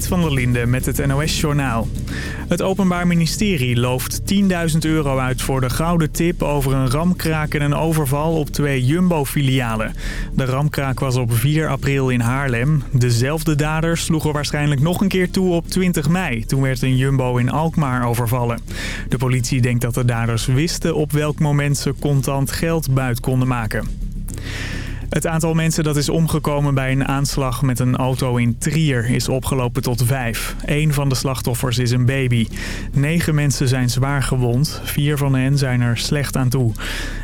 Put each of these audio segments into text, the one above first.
Van der Linde met het NOS-journaal. Het Openbaar Ministerie looft 10.000 euro uit voor de gouden tip over een ramkraak en een overval op twee Jumbo-filialen. De ramkraak was op 4 april in Haarlem. Dezelfde daders sloegen waarschijnlijk nog een keer toe op 20 mei. Toen werd een Jumbo in Alkmaar overvallen. De politie denkt dat de daders wisten op welk moment ze contant geld buit konden maken. Het aantal mensen dat is omgekomen bij een aanslag met een auto in Trier is opgelopen tot vijf. Eén van de slachtoffers is een baby. Negen mensen zijn zwaar gewond. Vier van hen zijn er slecht aan toe.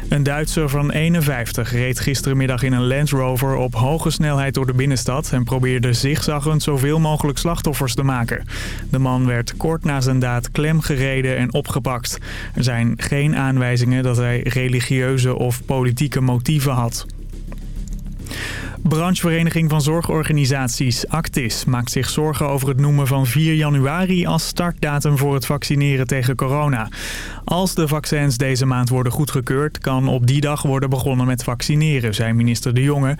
Een Duitser van 51 reed gisterenmiddag in een Land Rover op hoge snelheid door de binnenstad... en probeerde zigzaggend zoveel mogelijk slachtoffers te maken. De man werd kort na zijn daad klemgereden en opgepakt. Er zijn geen aanwijzingen dat hij religieuze of politieke motieven had. Branchevereniging van Zorgorganisaties, Actis, maakt zich zorgen over het noemen van 4 januari als startdatum voor het vaccineren tegen corona. Als de vaccins deze maand worden goedgekeurd, kan op die dag worden begonnen met vaccineren, zei minister De Jonge.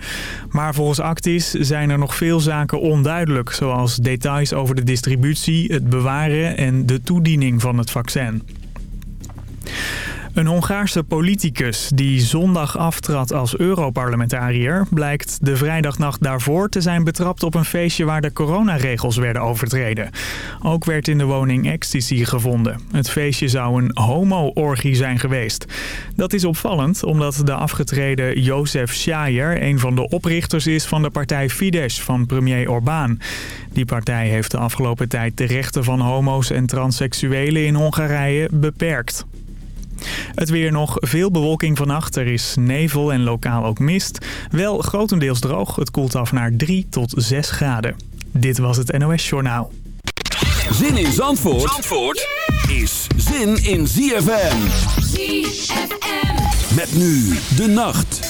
Maar volgens Actis zijn er nog veel zaken onduidelijk, zoals details over de distributie, het bewaren en de toediening van het vaccin. Een Hongaarse politicus die zondag aftrad als Europarlementariër... blijkt de vrijdagnacht daarvoor te zijn betrapt op een feestje waar de coronaregels werden overtreden. Ook werd in de woning ecstasy gevonden. Het feestje zou een homo-orgie zijn geweest. Dat is opvallend omdat de afgetreden Jozef Schajer... een van de oprichters is van de partij Fidesz van premier Orbán. Die partij heeft de afgelopen tijd de rechten van homo's en transseksuelen in Hongarije beperkt. Het weer nog veel bewolking vannacht. Er is nevel en lokaal ook mist. Wel grotendeels droog. Het koelt af naar 3 tot 6 graden. Dit was het NOS Journaal. Zin in Zandvoort, Zandvoort is zin in ZFM. ZFM. Met nu de nacht.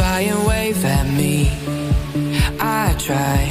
by and wave at me. I try.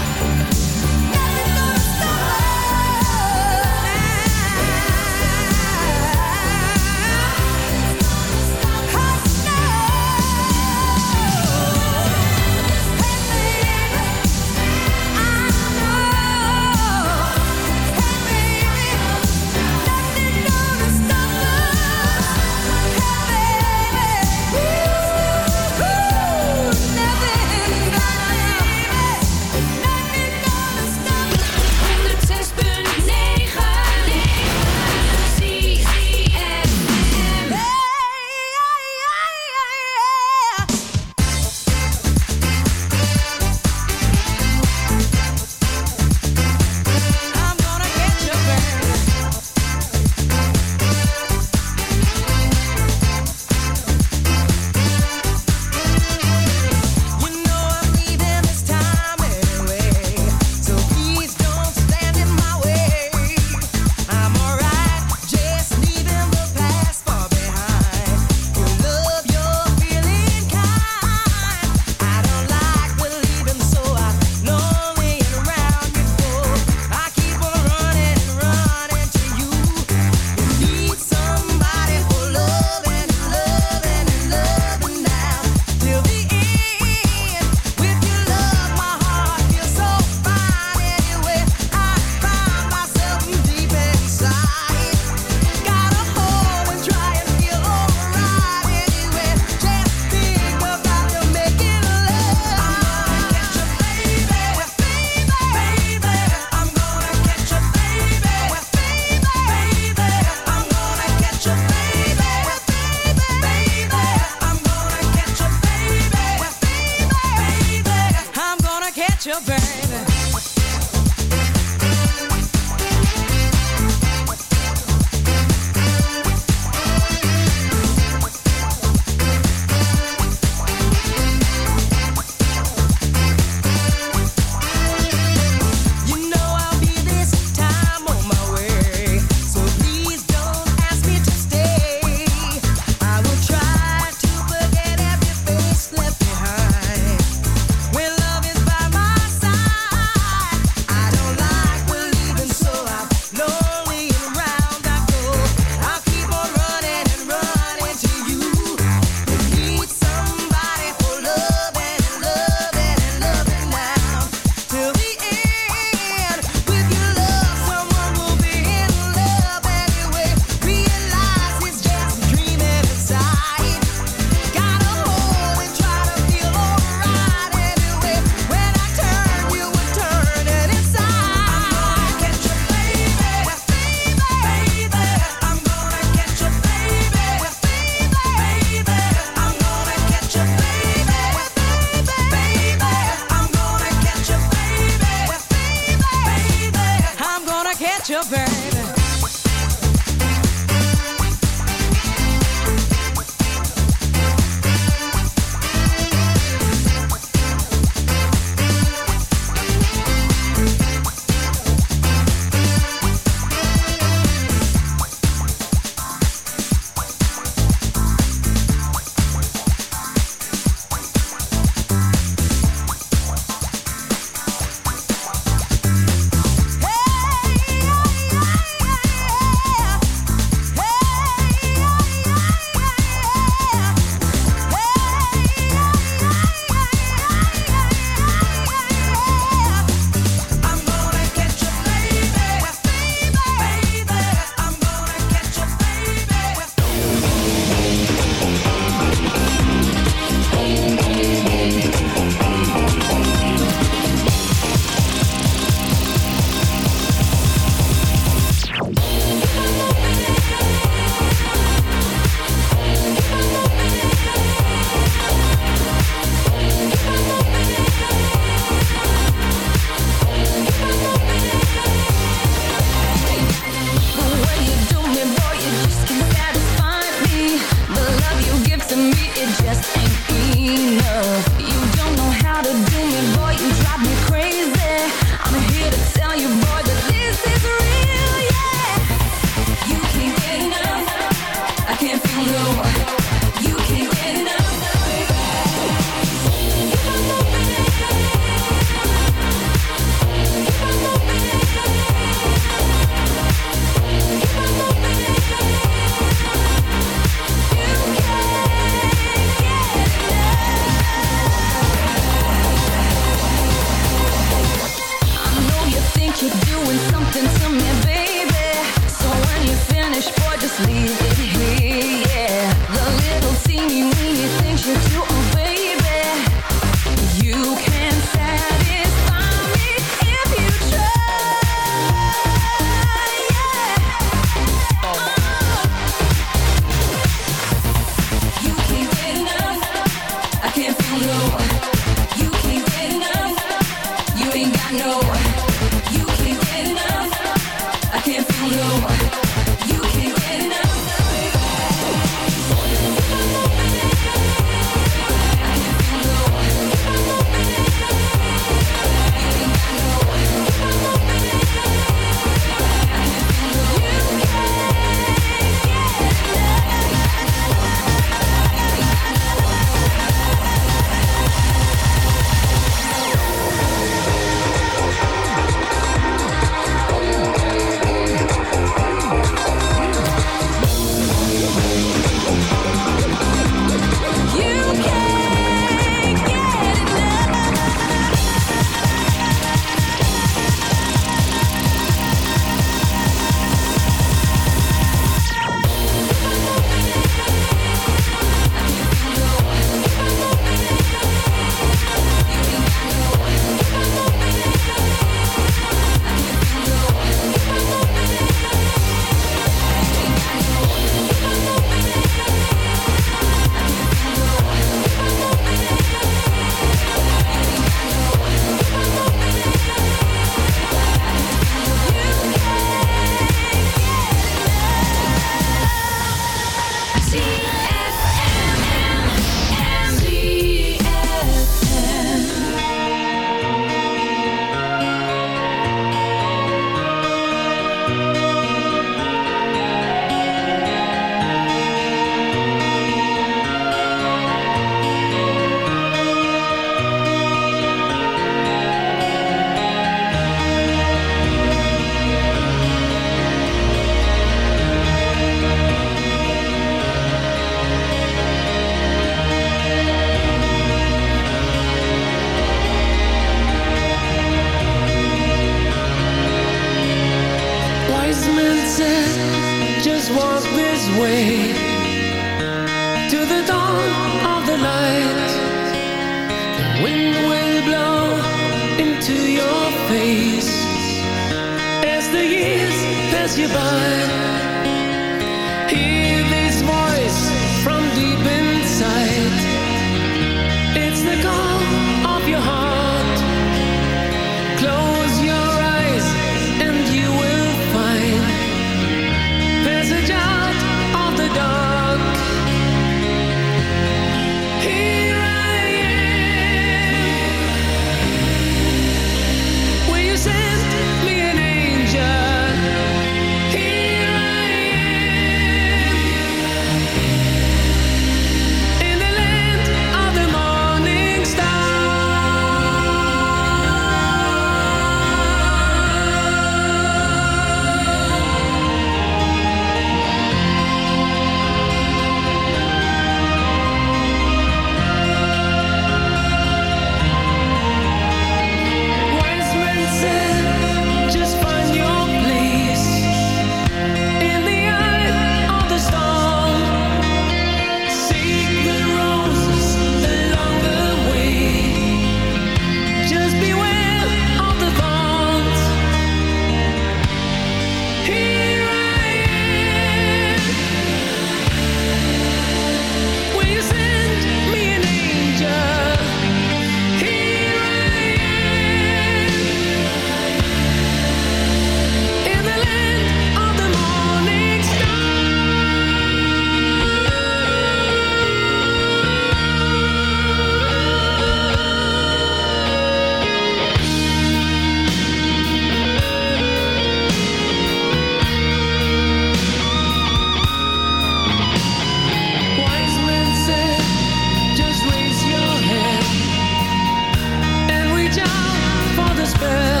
girl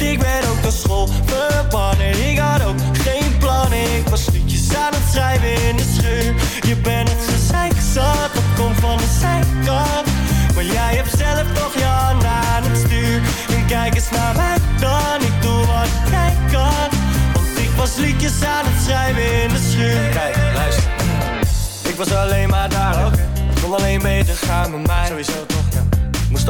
Ik ben ook naar school verbannen. Ik had ook geen plan. Ik was liedjes aan het schrijven in de schuur. Je bent het gezeik zat, dat komt van de zijkant. Maar jij hebt zelf toch je aan het stuur. En kijk eens naar mij dan, ik doe wat jij kan. Want ik was liedjes aan het schrijven in de schuur. Kijk, luister. Ik was alleen maar daar. Kom alleen alleen te gaan met mij. Sowieso toch, ja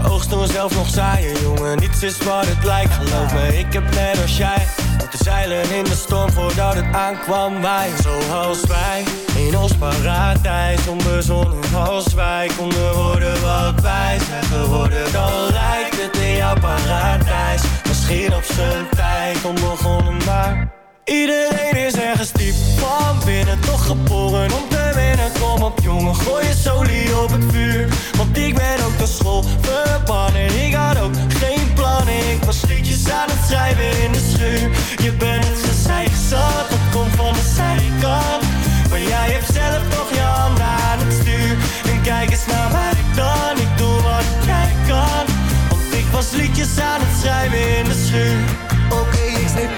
de oogst doen zelf nog zaaien Jongen, niets is wat het lijkt Geloof me, ik heb net als jij Moeten zeilen in de storm voordat het aankwam Wij, zoals wij In ons paradijs onbezonnen Als wij konden worden wat wij zijn geworden. Dan lijkt het in jouw paradijs Misschien op zijn tijd onbegonnen maar Iedereen is ergens diep van binnen Toch geboren om te ben een kom op jongen, gooi je solie op het vuur. Want ik ben ook de school verbannen, ik had ook geen plannen Ik was liedjes aan het schrijven in de schuur. Je bent het gezeik zat, dat komt van de zijkant. Maar jij hebt zelf toch je handen aan het stuur. En kijk eens naar mij dan, ik doe wat ik kan. Want ik was liedjes aan het schrijven in de schuur. Oké, okay, ik snap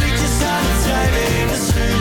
Liedjes aan het schrijven in de schuur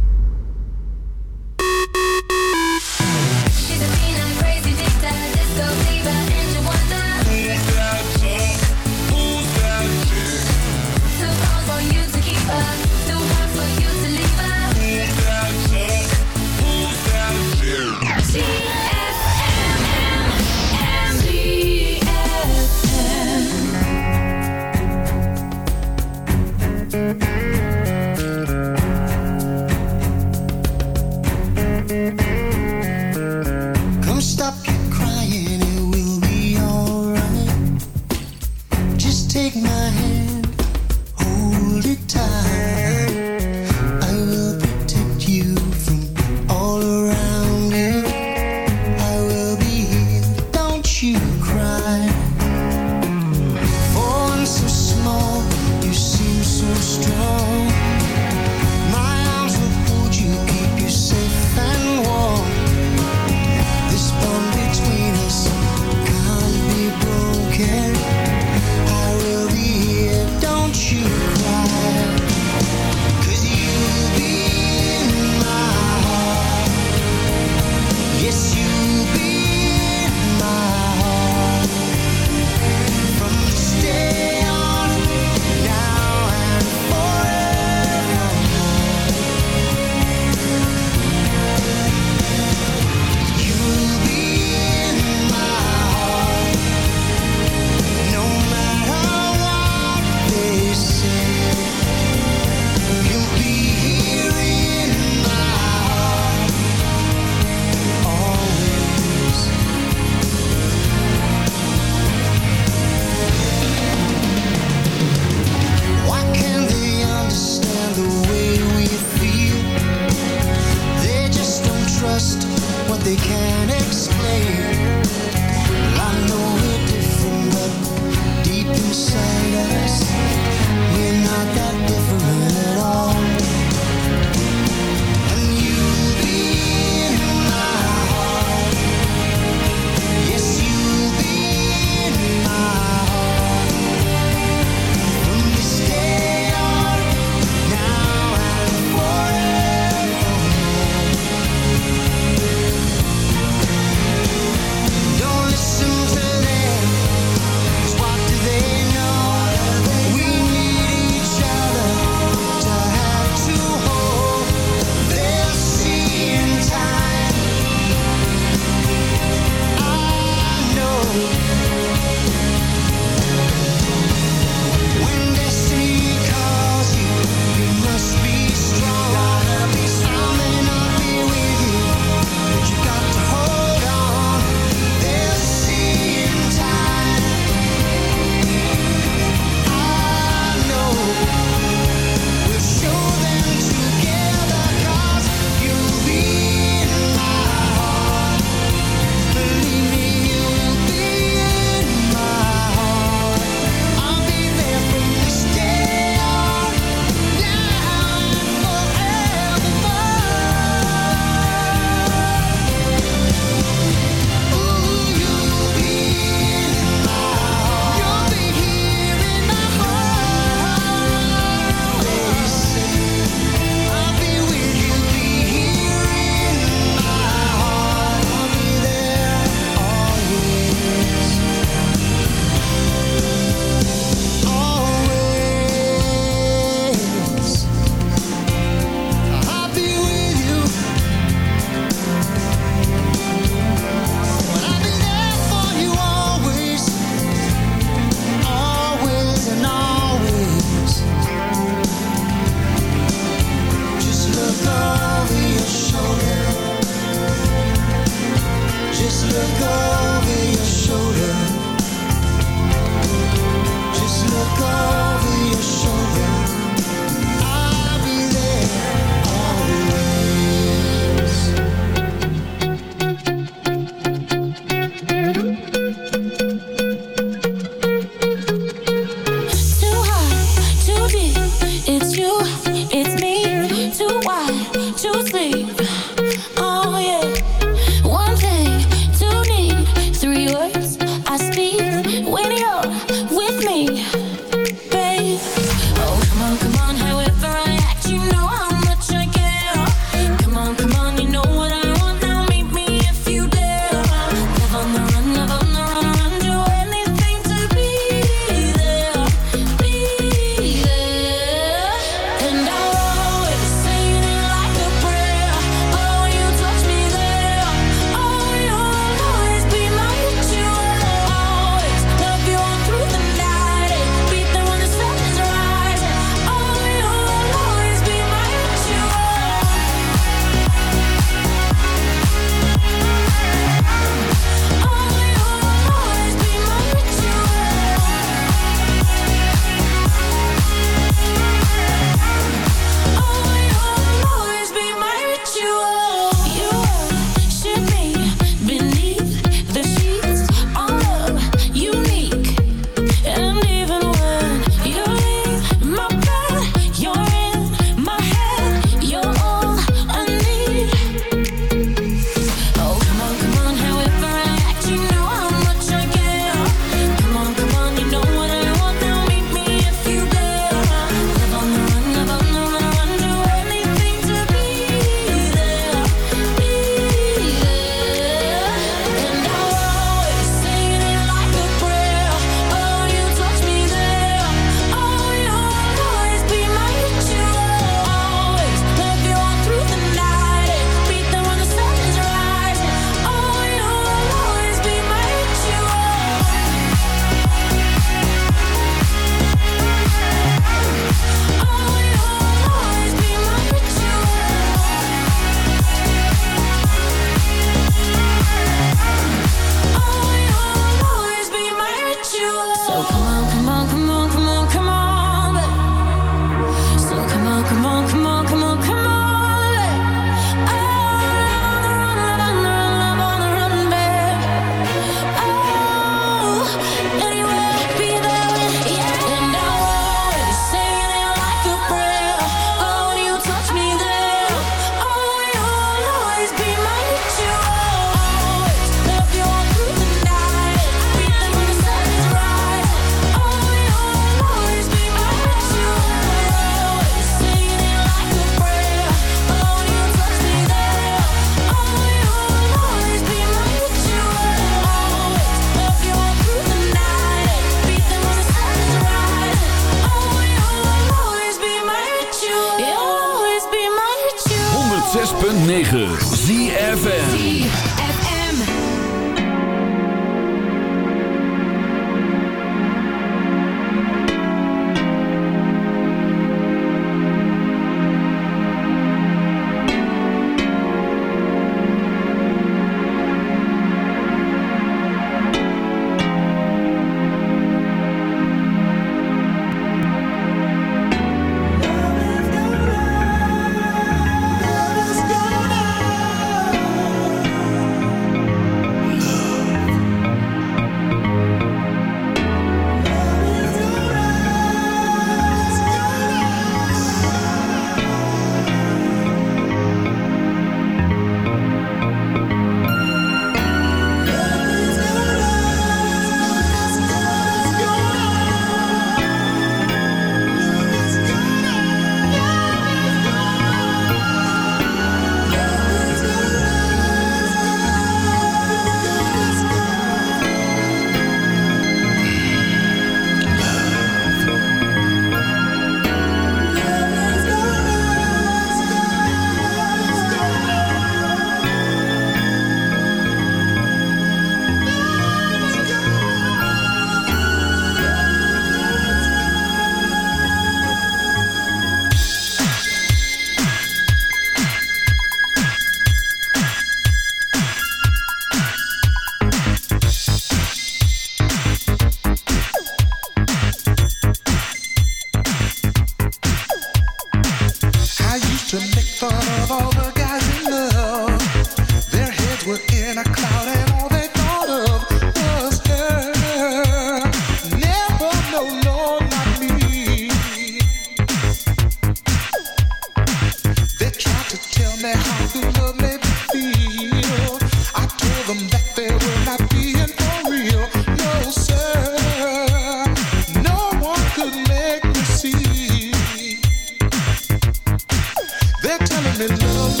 Cause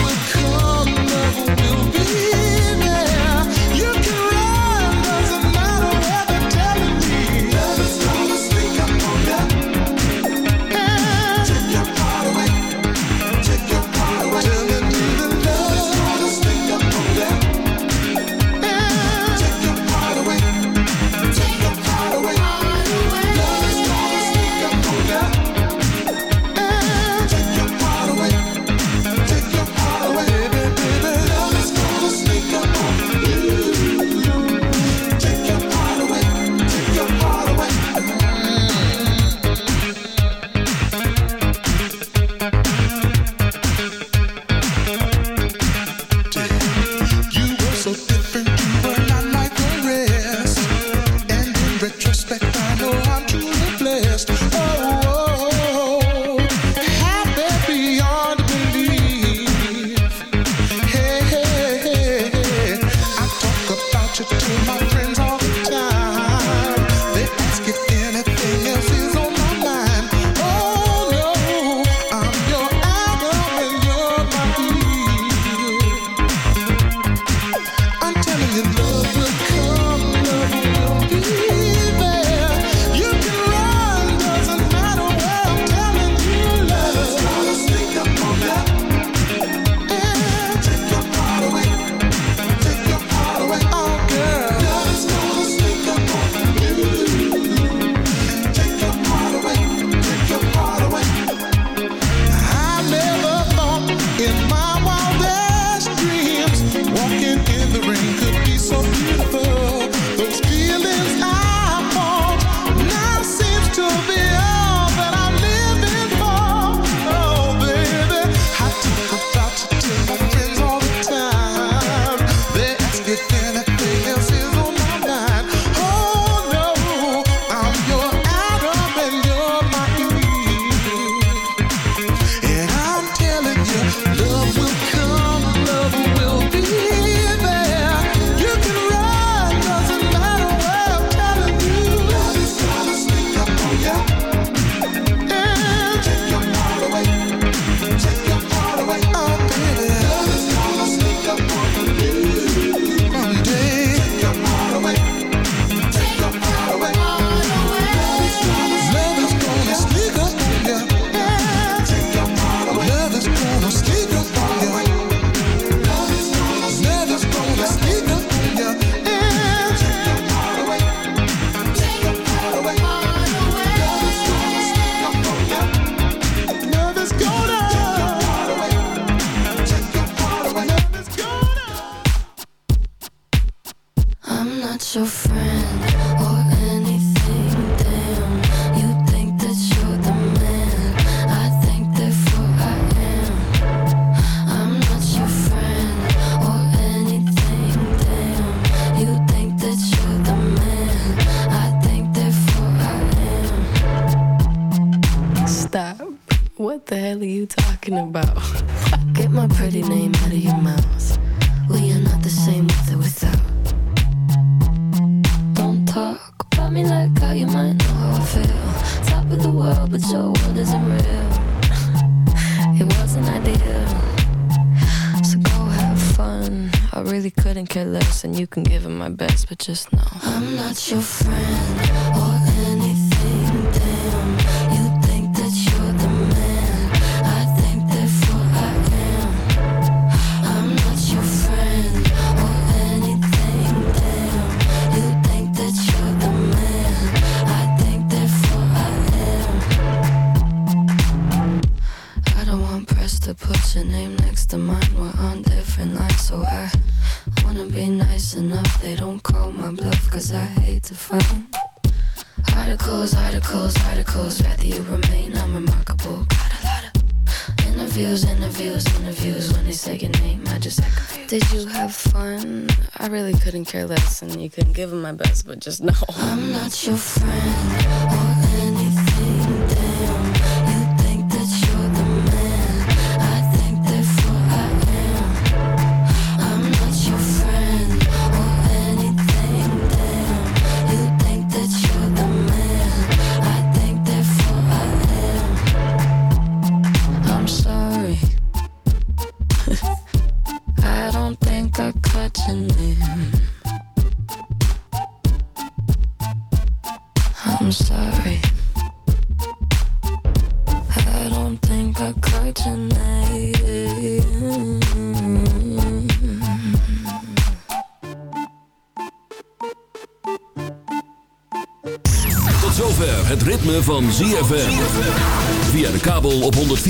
we'll be really couldn't care less, and you can give him my best, but just know I'm not your friend. Oh. care less and you can give them my best, but just know. I'm not your friend.